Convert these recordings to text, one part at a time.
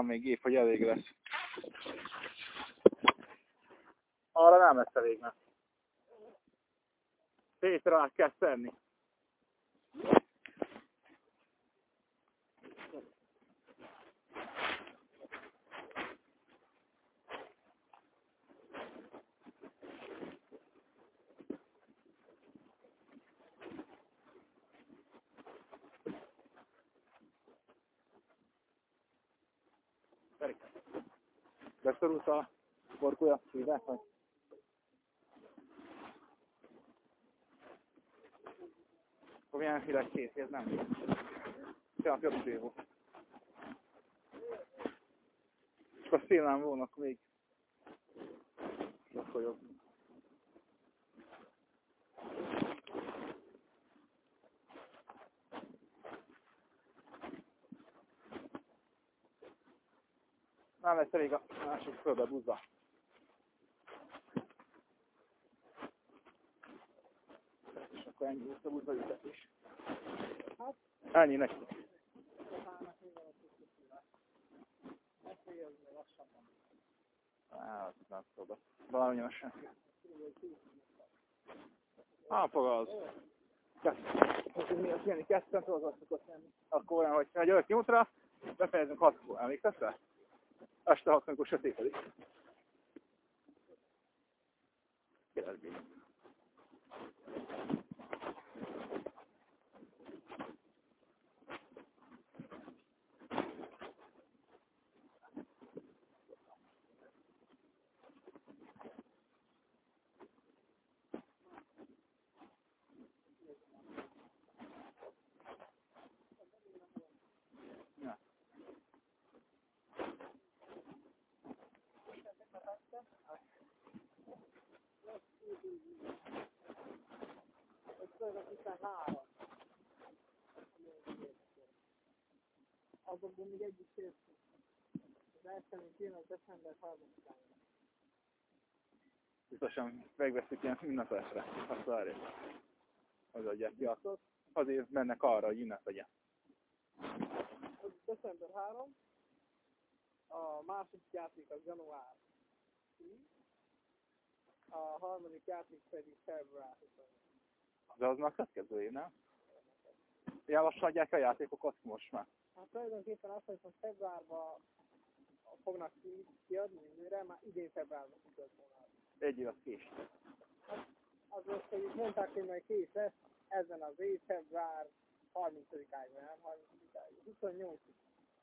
van még gép, hogy elég lesz. Arra nem lesz elég, mert Péter át kell tenni. Beszorult a borkulya szíve, vagy? Milyen híres kész, ez nem. Tehát jobb volt. És a szélám volnak még. Akkor jobb. Nem lesz elég a másik földbe buzza. És akkor ennyi lesz a buzza ültetés. Hát, ennyi neki. Hát, nem tudom. Valami lassan. Ápog az. Mi az jönni ketten, tudod azt szokott lenni. Akkor olyan, hogy ha jövök nyújtra, befejezünk hatkor. Emlékszesz اشتهى كنكون شتي هذه Keletbírom. Azokból még egyik sértő. Az első, mint jön, az december 30-án. Biztosan megveszik ilyen ünnepesre. Azt várja. Az adják ki. Azért mennek arra, hogy ünnep legyen. Az december 3, a második játék az január 10, a harmadik játék pedig február 20. De az már következő év, nem? Lassan adják a játékokat most már. Hát tulajdonképpen azt, hogy most februárban fognak ki, kiadni jövőre, már idén februárban tudod volna. Egy év az kés. Az most, hogy mondták, hogy majd kész lesz, ezen az év február 30-áig, nem? 30-áig, 28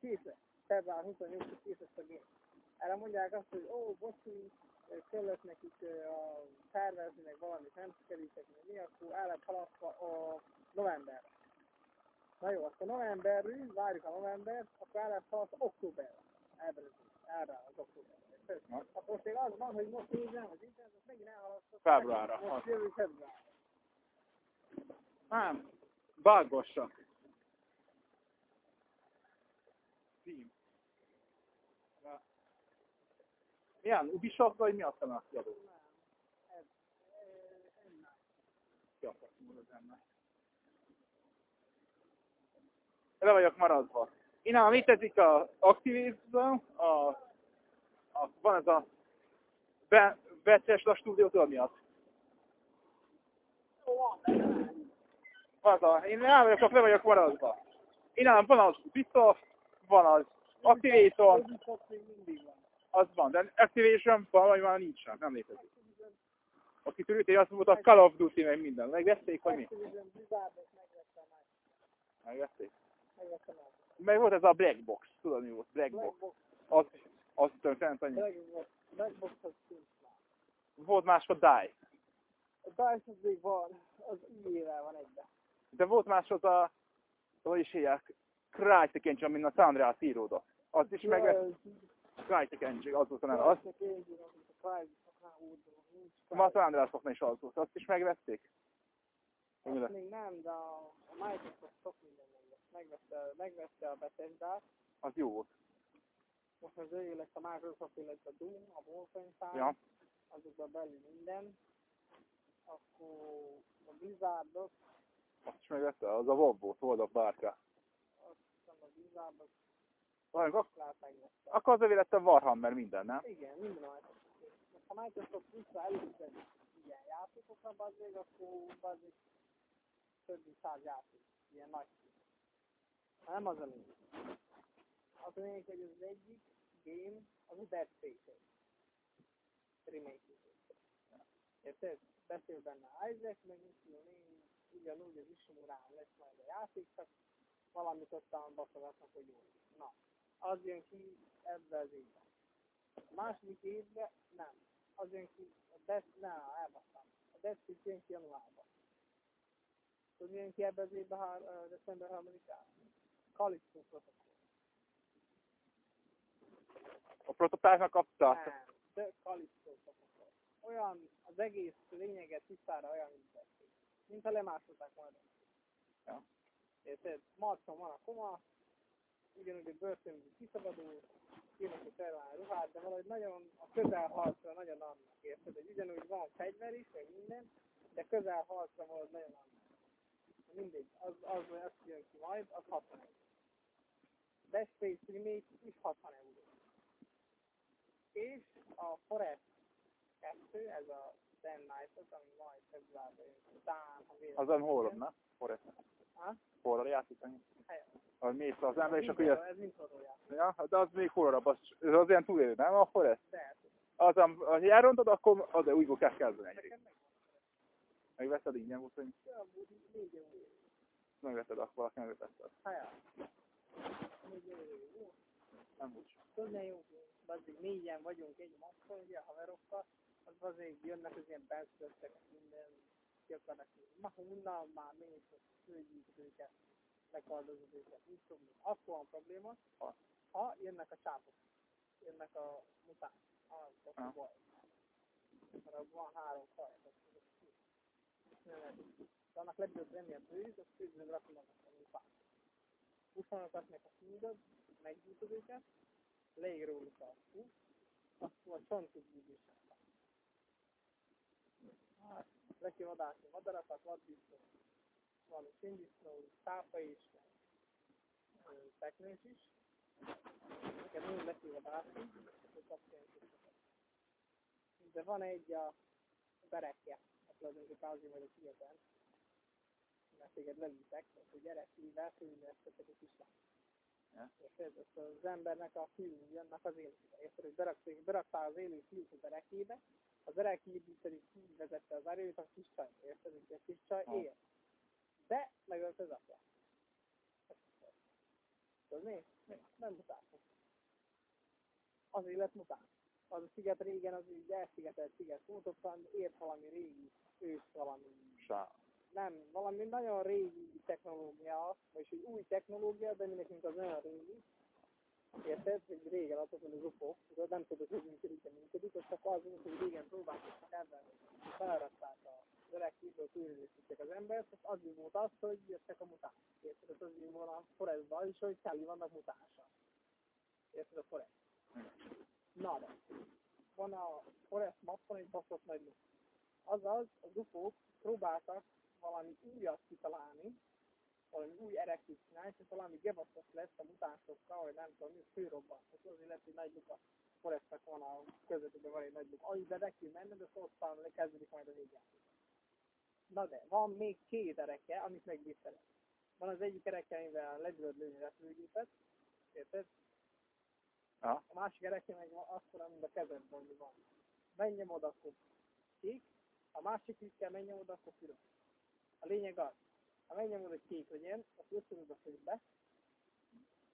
Kész lesz. Február 28-ig kész lesz a gép. Erre mondják azt, hogy ó, bocsú, kellett nekik a tervezni, meg valamit nem sikerültek, meg mi, akkor el lett halasztva a novemberre. Na jó, akkor novemberű, várjuk a november, akkor el lett halasztva októberre. Erre, erre az októberre. Akkor most még az van, hogy most nézem az internet, megint elhalasztott. Februárra. Most jövő február. Nem. Vágossak. Cím. Na. Milyen? Ubisoft vagy mi a kiadó? Ja, az ennek. Le vagyok maradva. Innen mit tetszik a Activision, a, a, van ez a be, Beces a stúdió, tudod mi az? Az a, én nem vagyok, le vagyok maradva. Innen van az Ubisoft, van az Activision, Ubisoft még mindig van. Az van, de Activation vagy már nincsen, nem létezik. Aki törülté, azt mondta, a Call of Duty meg minden. Megvették, vagy mi? Megvették. Meg. Volt ez a Black Box, tudod mi volt? Black Box. Az, azt szent annyi. Blackbox, Blackbox az nincs. Volt másod Die. A DICE az még van, az IE-vel van egybe. De volt másod a, hogy is hívják, Crytek Engine, mint a San Andreas íródott. Azt is meg, Engine, az volt a. Azt, ma a San Andreasoknál is az volt. Azt is megvették? Azt még nem, de a Microsoft sok minden megvette. Megvette, a bethesda Az jó volt. most az ő lesz a Microsoft, illetve a Doom, a Wolfenstein, Ja. azokban belül minden. Akkor a Blizzardot, Azt is megvette? Az a Wob volt, volt a bárka. azt hiszem a Blizzardot Lehet megveszni. akkor az övé lett a Warhammer minden, nem? Igen, minden a ha Microsoft vissza előzzen ilyen játékokra, az még akkor az még több mint száz játék, ilyen nagy szín. Nem az a lényeg. Az a lényeg, hogy az egyik game, az a Dead Space remake Érted? Beszél benne Isaac, meg én, ugyanúgy az Ishimurán lesz majd a játék, csak valamit ottan baszogatnak, hogy jó. Na, az jön ki ebbe az évben. A második évben nem. Az jön ki, a Death, nem, elbasztam. A Space jön ki januárban. Tudod, jön ki ebbe az évben, ha, uh, december 3-án? Calypso protokoll. A prototápnak kapta? Nem, de Calypso protokoll. Olyan, az egész lényeget tisztára olyan, mint Space. Mint ha lemásolták volna. Ja. Érted? Marcon van a koma, ugyanúgy a börtönből kiszabadul, a terván ruhát, de valahogy nagyon a közelharcra nagyon annak, érted? Hogy ugyanúgy van fegyver is, meg minden, de közelharcra valahogy nagyon annak. Mindegy, az, az, az, az jön ki majd, az 60 euró. Death Space Remake is 60 euró. És a Forest 2, ez a Dan Knight-ot, ami majd februárban jön, talán, ha véletlenül. Azon horror, ne? Horror. Horror. Helyen. Hogy mész az ember, és akkor jössz. Ez mind horrorjáték. Ja, de az még horrorabb, az, ez az ilyen túlélő, nem? Akkor ez? De, Az, ha elrontod, akkor az de újból kell kezdeni. meg Megveszed ingyen, volt, hogy megveszed, akkor valaki megveszed. Jó. Nem úgy. Tudod, ne jó, bazzik, négyen vagyunk egy masszon, ugye, a haverokkal, az azért jönnek az ilyen benszülöttek, minden, ki akarnak jönni. Ma honnan már mész, főgyűjt őket, megkardozod őket, Ha. ha a csápok, jönnek a mutáns, az a van három faj. De annak lebőtt remélyen bőjt, az főzőn rakom a mutáns. Meg a húdod, meggyújtod őket, leír róluk a hú, akkor a kell vadászni madarakat, vaddisznó, van szindisznó, tápa is, teknős is. Neked mind kell vadászni. De van egy a berekje, a tulajdonképpen azért vagyok ilyetem, mert téged lelítek, hogy gyerek, mivel főnőztetek a kislány. Érted? Ezt az embernek a fiú jönnek az életébe. Érted, hogy beraktál az élő fiút a berekébe, a berekébe pedig kivezette az erőt a kis csaj. Érted, hogy a kis csaj él. De megölt az apja. Tudod mi? Nem mutáns. Az élet mutáns. Az a sziget régen az így elszigetelt sziget ottan ért valami régi ős valami Sá. nem, valami nagyon régi technológia, vagyis egy új technológia, de minek mint az nagyon régi. Érted? Hogy régen adtak, hogy az UFO, tudod, nem tudod, hogy működik, de működik, és csak az hogy régen próbálkoztak ebben, hogy felrakták a öreg kívül túlélősítek az embert, és azért volt az, hogy jöttek a mutánsok. Érted? Ez azért van a forestban is, hogy teli vannak mutánsa. Érted a forest? Na de, van a forest mappon egy baszott nagy. Azaz, az UFO-k próbáltak valami újat kitalálni, valami új erektit csinálni, és valami gebaszos lesz a mutánsokkal, vagy nem tudom, mi főrobban. És azért lesz egy nagy luk a forestnek van a közvetében van egy nagy luk. Amiben be kell menni, de szóval kezdődik majd a végjáték. Na de, van még két ereke, amit megvédtenek. Van az egyik ereke, amivel le tudod lőni repülőgépet, érted? Ja. A másik ereke meg akkor, mint a kezedben ami van. Menjem oda, akkor kék, a másik klikkel menjem oda, akkor piros. A lényeg az, ha menjem oda, hogy kék legyen, akkor összeülöd a földbe,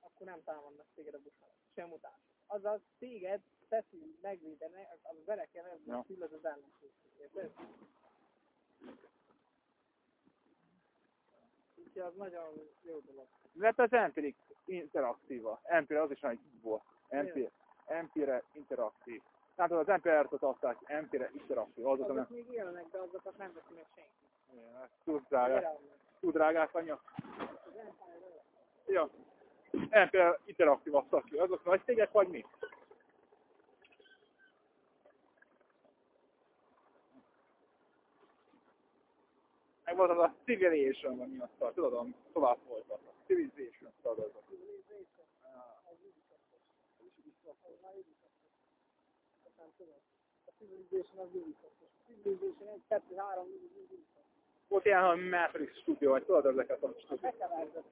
akkor nem támadnak téged a bushalak, sem utánsok. Azaz téged teszi megvédeni, az vereken ez Ja. ja. az ellenség. Érted? Úgyhogy az nagyon jó dolog. Mert az Empiric interaktíva. Empire az is nagy volt. Empire. Empire interaktív. Nem tudom, az Empire-t adták, Empire interaktív. Az az, ami Azok még élnek, de azokat nem veszi meg senki. túl drágák. Gyere, Túl drágák anya. Ja. Empire interaktív adtak ki. Azok nagy cégek vagy mi? Meg volt az a Civilization, vagy mi azt tudod, ami tovább folytat. Civilization, tudod az. Civilization. Nem tudom. A Civilization az Ubisoft. Civilization 1, 2, 3, Ubisoft. Volt ilyen, Matrix stúdió, vagy tudod ezeket a stúdió. Bekeveredett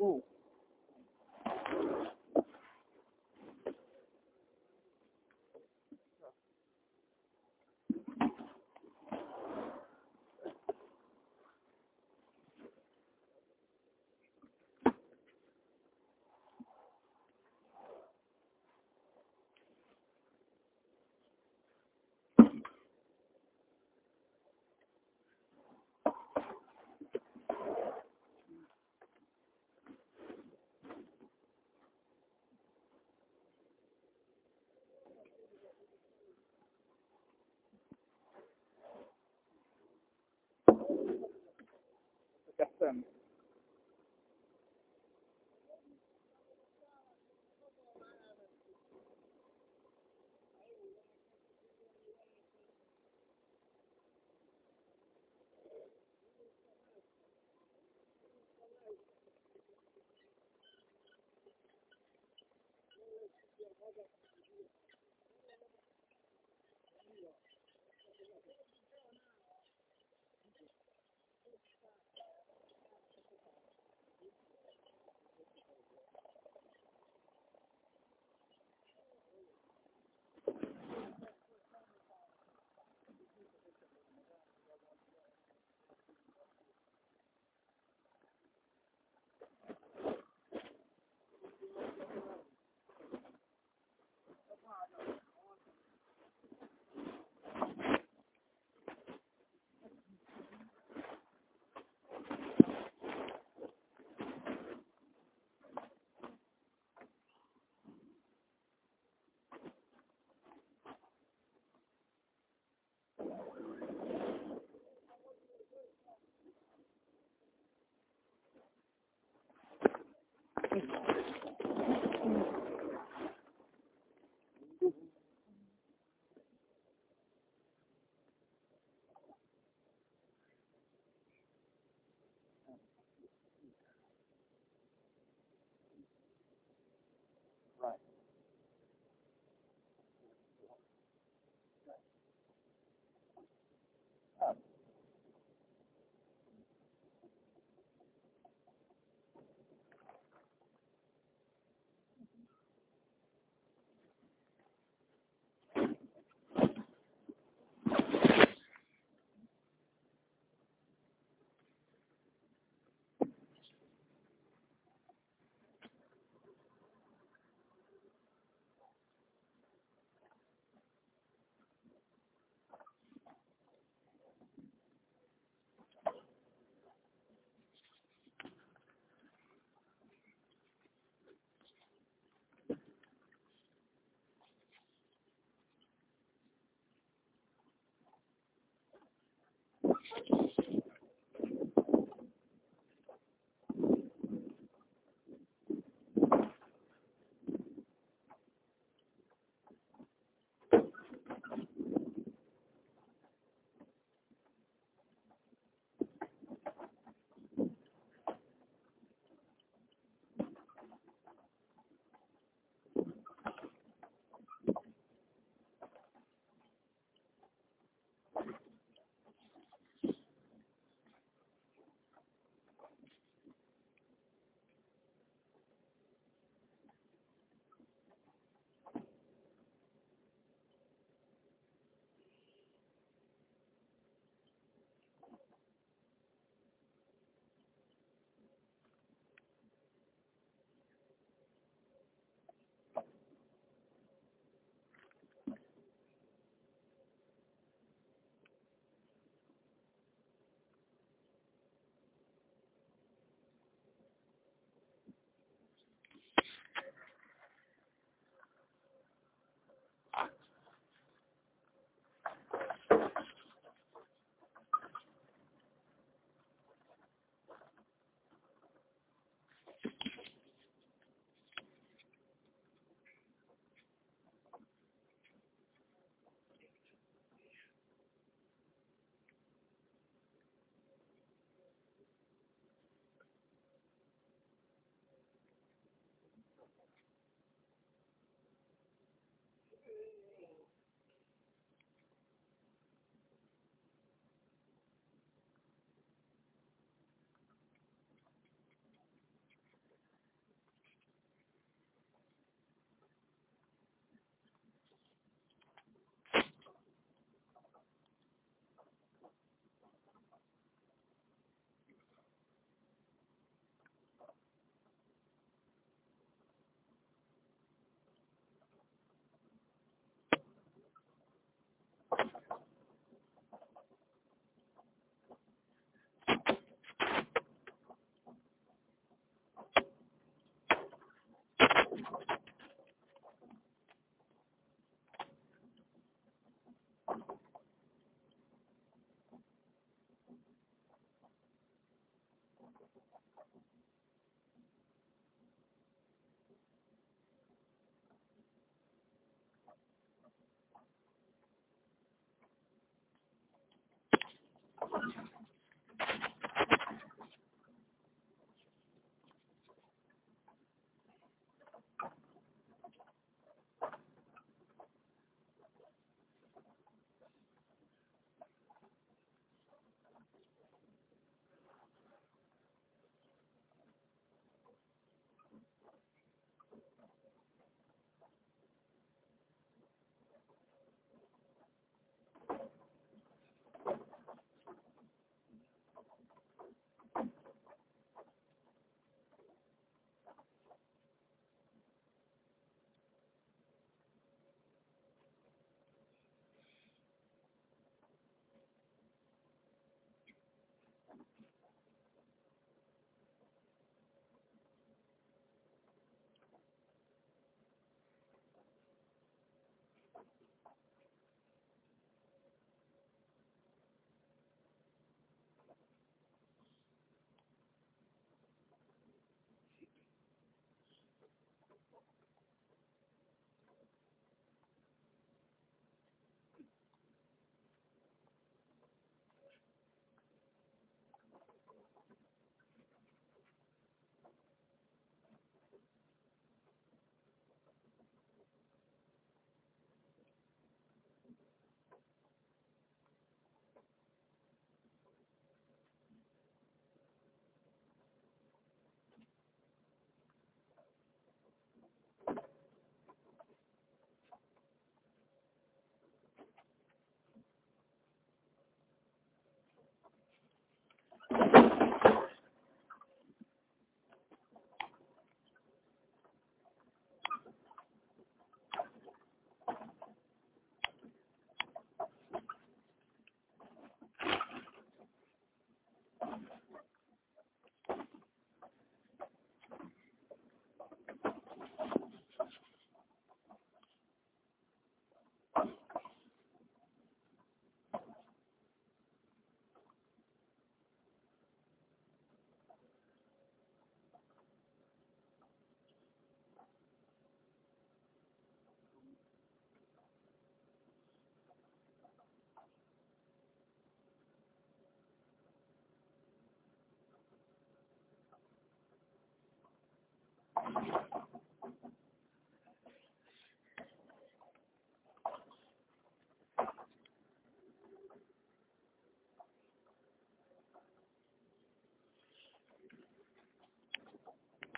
a system